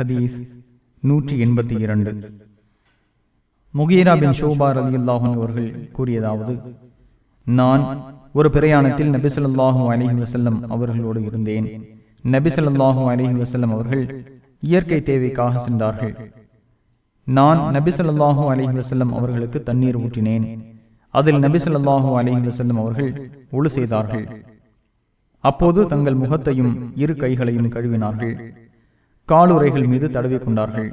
ஹதீஸ் நூற்றி எண்பத்தி இரண்டு. முகீரா பின் ஷோபார் அலி அல்லாஹன் அவர்கள் கூறியதாவது நான் ஒரு பிரயாணத்தில் நபிசல்லாஹூ அலிஹி வசல்லம் அவர்களோடு இருந்தேன். நபிசல்லாஹூ அலிஹி வசல்லம் அவர்கள் இயற்கை தேவைக்காக சென்றார்கள். நான் நபிசல்லாஹூ அலிஹி வசல்லம் அவர்களுக்கு தண்ணீர் ஊற்றினேன். அதில் நபிசல்லாஹூ அலிஹி வசல்லம் அவர்கள் ஒழு செய்தார்கள். அப்போது தங்கள் முகத்தையும் இரு கைகளையும் கழுவினார்கள். காலுறைகள் மீது தடவி கொண்டார்கள்